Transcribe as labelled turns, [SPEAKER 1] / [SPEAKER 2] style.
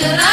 [SPEAKER 1] Cerah